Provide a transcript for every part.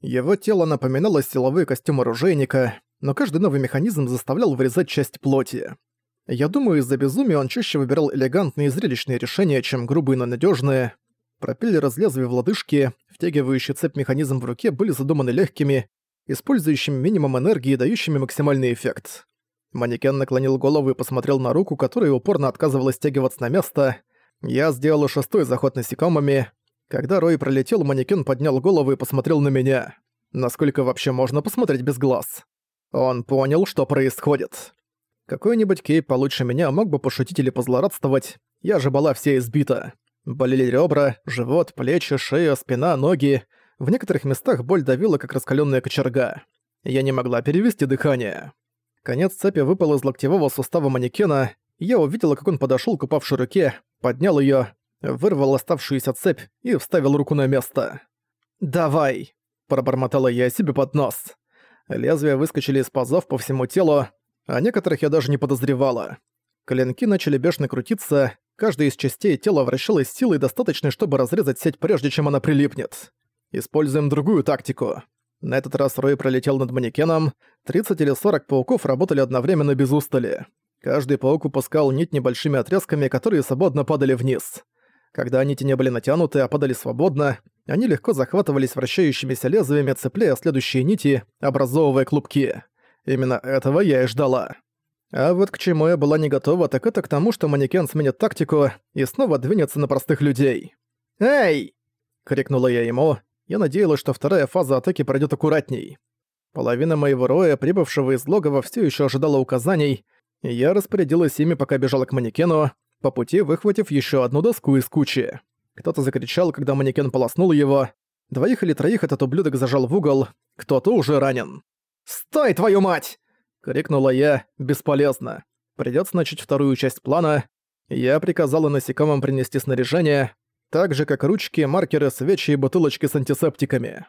Его тело напоминало силовой костюм оружейника, но каждый новый механизм заставлял вырезать часть плоти. Я думаю, из-за безумия он чаще выбирал элегантные и зрелищные решения, чем грубые, но надежные. Пропеллеры лезвия в лодыжке, втягивающие цепь механизм в руке, были задуманы легкими, использующими минимум энергии и дающими максимальный эффект. Манекен наклонил голову и посмотрел на руку, которая упорно отказывалась стягиваться на место. Я сделал шестой заход насекомыми. Когда Рой пролетел, манекен поднял голову и посмотрел на меня. Насколько вообще можно посмотреть без глаз? Он понял, что происходит. Какой-нибудь Кейп получше меня мог бы пошутить или позлорадствовать, я же была вся избита. Болели ребра, живот, плечи, шея, спина, ноги. В некоторых местах боль давила, как раскаленная кочерга. Я не могла перевести дыхание. Конец цепи выпал из локтевого сустава манекена, и я увидела, как он подошел к упавшей руке, поднял ее, вырвал оставшуюся цепь и вставил руку на место. «Давай!» – пробормотала я себе под нос. Лезвия выскочили из пазов по всему телу, о некоторых я даже не подозревала. Клинки начали бешено крутиться, каждая из частей тела вращалась силой достаточной, чтобы разрезать сеть прежде, чем она прилипнет. Используем другую тактику. На этот раз Рой пролетел над манекеном, 30 или 40 пауков работали одновременно без устали. Каждый паук упускал нить небольшими отрезками, которые свободно падали вниз. Когда нити не были натянуты, а падали свободно, они легко захватывались вращающимися лезвиями, цепляя следующие нити, образовывая клубки. Именно этого я и ждала. А вот к чему я была не готова, так это к тому, что манекен сменит тактику и снова двинется на простых людей. «Эй!» — крикнула я ему. Я надеялась, что вторая фаза атаки пройдет аккуратней. Половина моего роя, прибывшего из логова, все еще ожидала указаний, и я распорядилась ими, пока бежала к манекену, по пути выхватив еще одну доску из кучи. Кто-то закричал, когда манекен полоснул его. Двоих или троих этот ублюдок зажал в угол, кто-то уже ранен. «Стой, твою мать!» — крикнула я, бесполезно. Придётся начать вторую часть плана. Я приказала насекомым принести снаряжение, так же, как ручки, маркеры, свечи и бутылочки с антисептиками.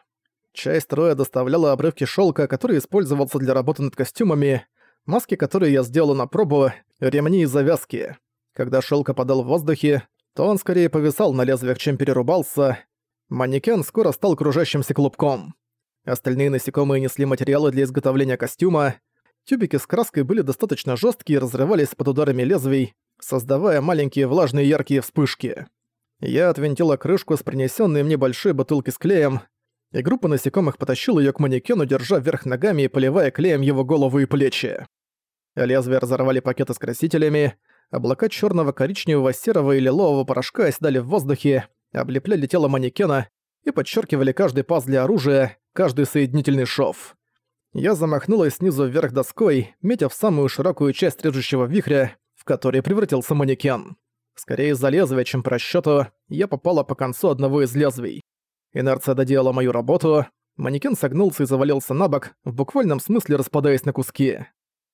Часть роя доставляла обрывки шелка, который использовался для работы над костюмами, маски, которые я сделала на пробу, ремни и завязки. Когда шелк опадал в воздухе, то он скорее повисал на лезвиях, чем перерубался. Манекен скоро стал кружащимся клубком. Остальные насекомые несли материалы для изготовления костюма. Тюбики с краской были достаточно жесткие и разрывались под ударами лезвий, создавая маленькие влажные яркие вспышки. Я отвинтила крышку с принесенной мне большой бутылки с клеем, и группа насекомых потащила ее к манекену, держа вверх ногами и поливая клеем его голову и плечи. Лезвия разорвали пакеты с красителями, облака черного, коричневого, серого и лилового порошка оседали в воздухе, облепляли тело манекена и подчеркивали каждый паз для оружия, каждый соединительный шов. Я замахнулась снизу вверх доской, метя в самую широкую часть режущего вихря, в который превратился манекен. Скорее из-за лезвия, чем по расчёту, я попала по концу одного из лезвий. Инерция доделала мою работу, манекен согнулся и завалился на бок, в буквальном смысле распадаясь на куски.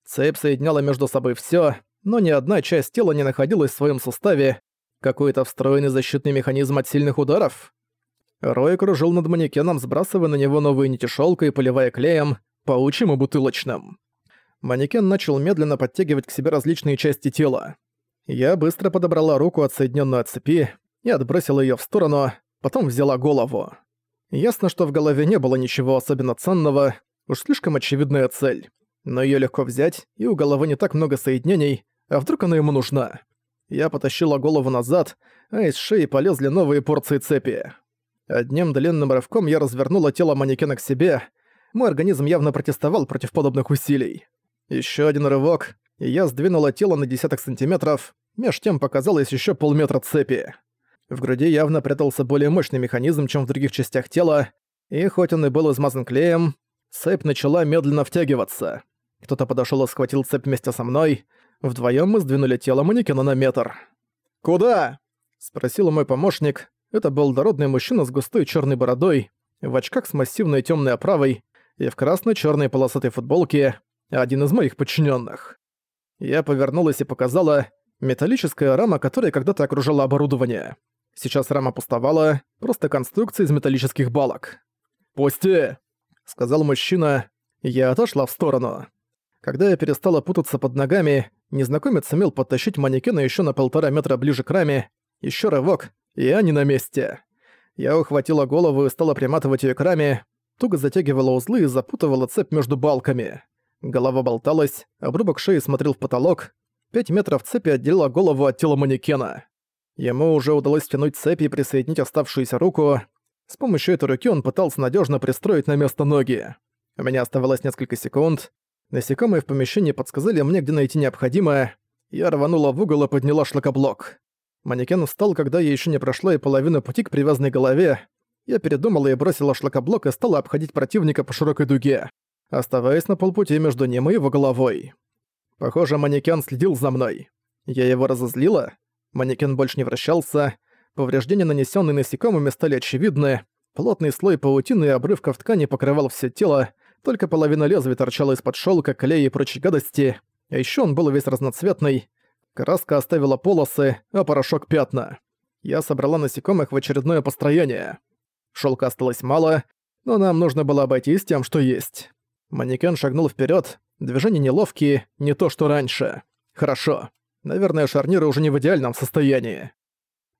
Цепь соединяла между собой всё, но ни одна часть тела не находилась в своём суставе, какой-то встроенный защитный механизм от сильных ударов. Рой кружил над манекеном, сбрасывая на него новые нити шелка и поливая клеем, паучьим и бутылочным. Манекен начал медленно подтягивать к себе различные части тела. Я быстро подобрала руку, отсоединенную от цепи, и отбросила ее в сторону, потом взяла голову. Ясно, что в голове не было ничего особенно ценного, уж слишком очевидная цель. Но ее легко взять, и у головы не так много соединений, а вдруг она ему нужна? Я потащила голову назад, а из шеи полезли новые порции цепи. Одним длинным рывком я развернула тело манекена к себе. Мой организм явно протестовал против подобных усилий. Еще один рывок, и я сдвинула тело на десяток сантиметров, меж тем показалось еще полметра цепи. В груди явно прятался более мощный механизм, чем в других частях тела, и хоть он и был измазан клеем, цепь начала медленно втягиваться. Кто-то подошел и схватил цепь вместе со мной. Вдвоем мы сдвинули тело манекена на метр. «Куда?» — спросил мой помощник. Это был дородный мужчина с густой черной бородой, в очках с массивной темной оправой и в красной черной полосатой футболке, один из моих подчиненных. Я повернулась и показала металлическая рама, которая когда-то окружала оборудование. Сейчас рама пустовала, просто конструкция из металлических балок. «Пусти!» — сказал мужчина. Я отошла в сторону. Когда я перестала путаться под ногами, незнакомец сумел подтащить манекена еще на полтора метра ближе к раме, еще рывок, и они на месте. Я ухватила голову и стала приматывать ее к раме. туго затягивала узлы и запутывала цепь между балками. Голова болталась, обрубок шеи смотрел в потолок. Пять метров цепи отделила голову от тела манекена. Ему уже удалось стянуть цепи и присоединить оставшуюся руку. С помощью этой руки он пытался надежно пристроить на место ноги. У меня оставалось несколько секунд. Насекомые в помещении подсказали мне, где найти необходимое. Я рванула в угол и подняла шлакоблок. Манекен встал, когда я еще не прошла и половину пути к привязанной голове. Я передумала и бросила шлакоблок и стала обходить противника по широкой дуге, оставаясь на полпути между ним и его головой. Похоже, манекен следил за мной. Я его разозлила. Манекен больше не вращался. Повреждения, нанесенные насекомыми, стали очевидны. Плотный слой паутины и обрывков ткани покрывал все тело, только половина лезвия торчала из-под шелка, клея и прочей гадости. А еще он был весь разноцветный. Краска оставила полосы, а порошок — пятна. Я собрала насекомых в очередное построение. Шелка осталось мало, но нам нужно было обойтись тем, что есть. Манекен шагнул вперед. Движения неловкие, не то что раньше. Хорошо. Наверное, шарниры уже не в идеальном состоянии.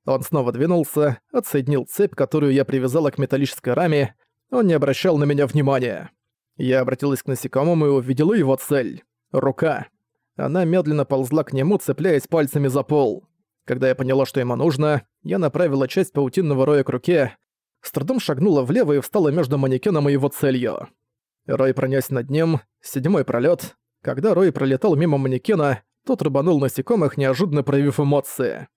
Он снова двинулся, отсоединил цепь, которую я привязала к металлической раме. Он не обращал на меня внимания. Я обратилась к насекомому и увидела его цель. Рука. Она медленно ползла к нему, цепляясь пальцами за пол. Когда я поняла, что ему нужно, я направила часть паутинного роя к руке, с трудом шагнула влево и встала между манекеном и его целью. Рой пронёс над ним, седьмой пролет. Когда Рой пролетал мимо манекена, тот рубанул насекомых, неожиданно проявив эмоции.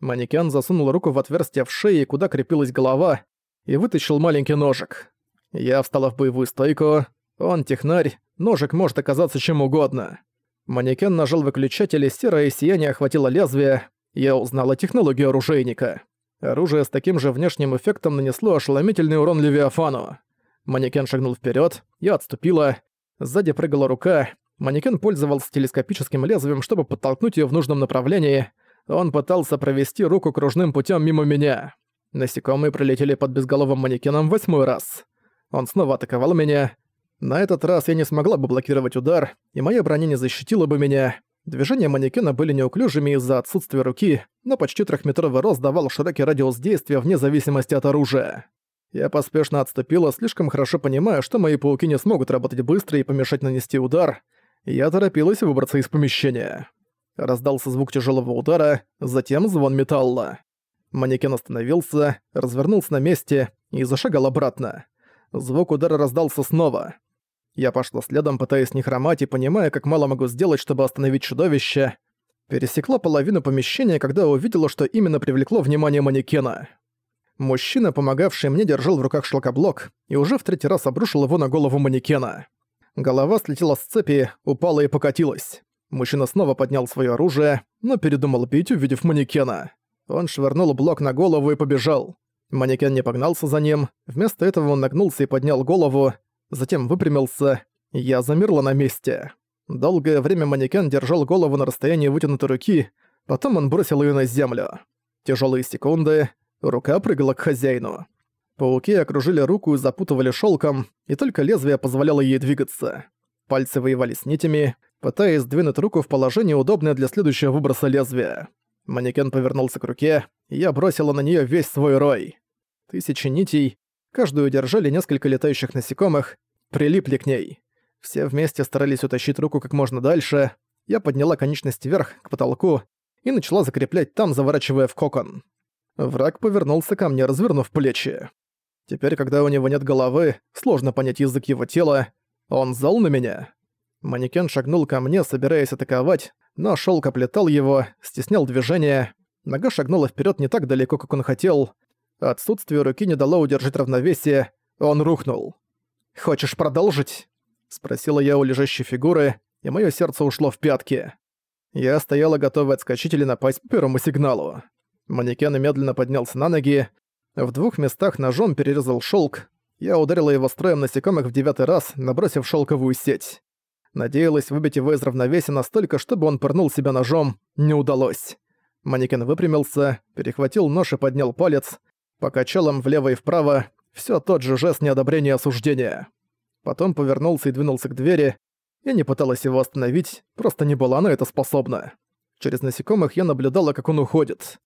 Манекен засунул руку в отверстие в шее, куда крепилась голова, и вытащил маленький ножик. Я встала в боевую стойку. Он технарь, ножик может оказаться чем угодно. Манекен нажал выключатель, и серое сияние охватило лезвие. Я узнала технологию оружейника. Оружие с таким же внешним эффектом нанесло ошеломительный урон Левиафану. Манекен шагнул вперед, я отступила. Сзади прыгала рука. Манекен пользовался телескопическим лезвием, чтобы подтолкнуть ее в нужном направлении. Он пытался провести руку кружным путем мимо меня. Насекомые пролетели под безголовым манекеном восьмой раз. Он снова атаковал меня. На этот раз я не смогла бы блокировать удар, и моя броня не защитила бы меня. Движения манекена были неуклюжими из-за отсутствия руки, но почти трехметровый рост давал широкий радиус действия вне зависимости от оружия. Я поспешно отступила, слишком хорошо понимая, что мои пауки не смогут работать быстро и помешать нанести удар. Я торопилась выбраться из помещения. Раздался звук тяжелого удара, затем звон металла. Манекен остановился, развернулся на месте и зашагал обратно. Звук удара раздался снова. Я пошла следом, пытаясь не хромать и понимая, как мало могу сделать, чтобы остановить чудовище. Пересекла половину помещения, когда увидела, что именно привлекло внимание манекена. Мужчина, помогавший мне, держал в руках шлакоблок и уже в третий раз обрушил его на голову манекена. Голова слетела с цепи, упала и покатилась. Мужчина снова поднял свое оружие, но передумал бить, увидев манекена. Он швырнул блок на голову и побежал. Манекен не погнался за ним, вместо этого он нагнулся и поднял голову, затем выпрямился. Я замерла на месте. Долгое время манекен держал голову на расстоянии вытянутой руки, потом он бросил ее на землю. Тяжелые секунды, рука прыгала к хозяину. Пауки окружили руку и запутывали шелком, и только лезвие позволяло ей двигаться. Пальцы воевали с нитями, пытаясь сдвинуть руку в положение, удобное для следующего выброса лезвия. Манекен повернулся к руке, и я бросила на нее весь свой рой. Тысячи нитей, Каждую держали несколько летающих насекомых, прилипли к ней. Все вместе старались утащить руку как можно дальше. Я подняла конечность вверх, к потолку, и начала закреплять там, заворачивая в кокон. Враг повернулся ко мне, развернув плечи. Теперь, когда у него нет головы, сложно понять язык его тела. Он зол на меня. Манекен шагнул ко мне, собираясь атаковать, но шелк оплетал его, стеснял движение. Нога шагнула вперед не так далеко, как он хотел. Отсутствие руки не дало удержать равновесие, он рухнул. «Хочешь продолжить?» — спросила я у лежащей фигуры, и моё сердце ушло в пятки. Я стояла готовая отскочить или напасть по первому сигналу. Манекен медленно поднялся на ноги, в двух местах ножом перерезал шелк. Я ударила его строем насекомых в девятый раз, набросив шелковую сеть. Надеялась выбить его из равновесия настолько, чтобы он пырнул себя ножом, не удалось. Манекен выпрямился, перехватил нож и поднял палец, Покачал им влево и вправо, все тот же жест неодобрения и осуждения. Потом повернулся и двинулся к двери. Я не пыталась его остановить, просто не была на это способна. Через насекомых я наблюдала, как он уходит.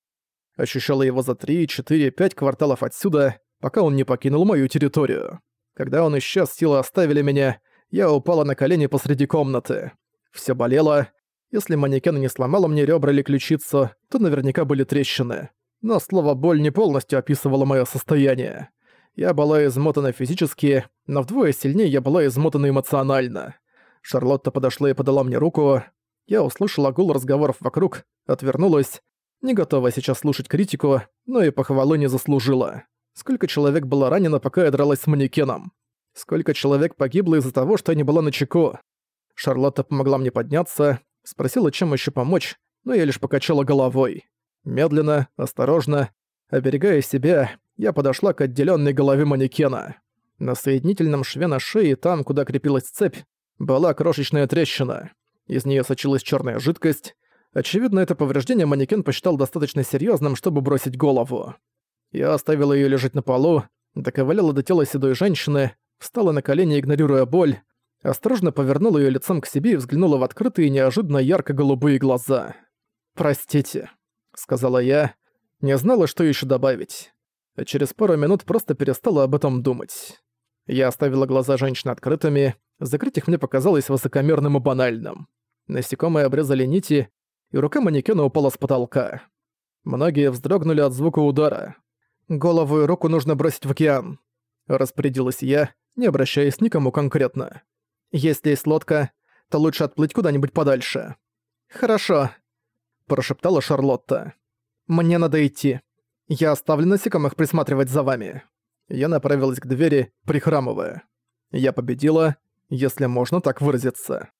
Ощущала его за 3, 4, 5 кварталов отсюда, пока он не покинул мою территорию. Когда он исчез, силы оставили меня, я упала на колени посреди комнаты. Всё болело. Если манекен не сломала мне ребра или ключицу, то наверняка были трещины. Но слово «боль» не полностью описывало моё состояние. Я была измотана физически, но вдвое сильнее я была измотана эмоционально. Шарлотта подошла и подала мне руку. Я услышала гул разговоров вокруг, отвернулась. Не готова сейчас слушать критику, но и похвалы не заслужила. Сколько человек было ранено, пока я дралась с манекеном? Сколько человек погибло из-за того, что я не была на чеку? Шарлотта помогла мне подняться, спросила, чем еще помочь, но я лишь покачала головой. Медленно, осторожно, оберегая себя, я подошла к отделенной голове манекена. На соединительном шве на шее, там, куда крепилась цепь, была крошечная трещина. Из нее сочилась черная жидкость. Очевидно, это повреждение манекен посчитал достаточно серьезным, чтобы бросить голову. Я оставила ее лежать на полу, доковыляла до тела седой женщины, встала на колени, игнорируя боль, осторожно повернула ее лицом к себе и взглянула в открытые неожиданно ярко-голубые глаза. «Простите», — сказала я, не знала, что еще добавить. А через пару минут просто перестала об этом думать. Я оставила глаза женщины открытыми, закрыть их мне показалось высокомерным и банальным. Насекомые обрезали нити, и рука манекена упала с потолка. Многие вздрогнули от звука удара. «Голову и руку нужно бросить в океан», — распорядилась я, не обращаясь никому конкретно. «Если есть лодка, то лучше отплыть куда-нибудь подальше». «Хорошо», — прошептала Шарлотта. «Мне надо идти. Я оставлю насекомых присматривать за вами». Я направилась к двери, прихрамывая. Я победила, если можно так выразиться.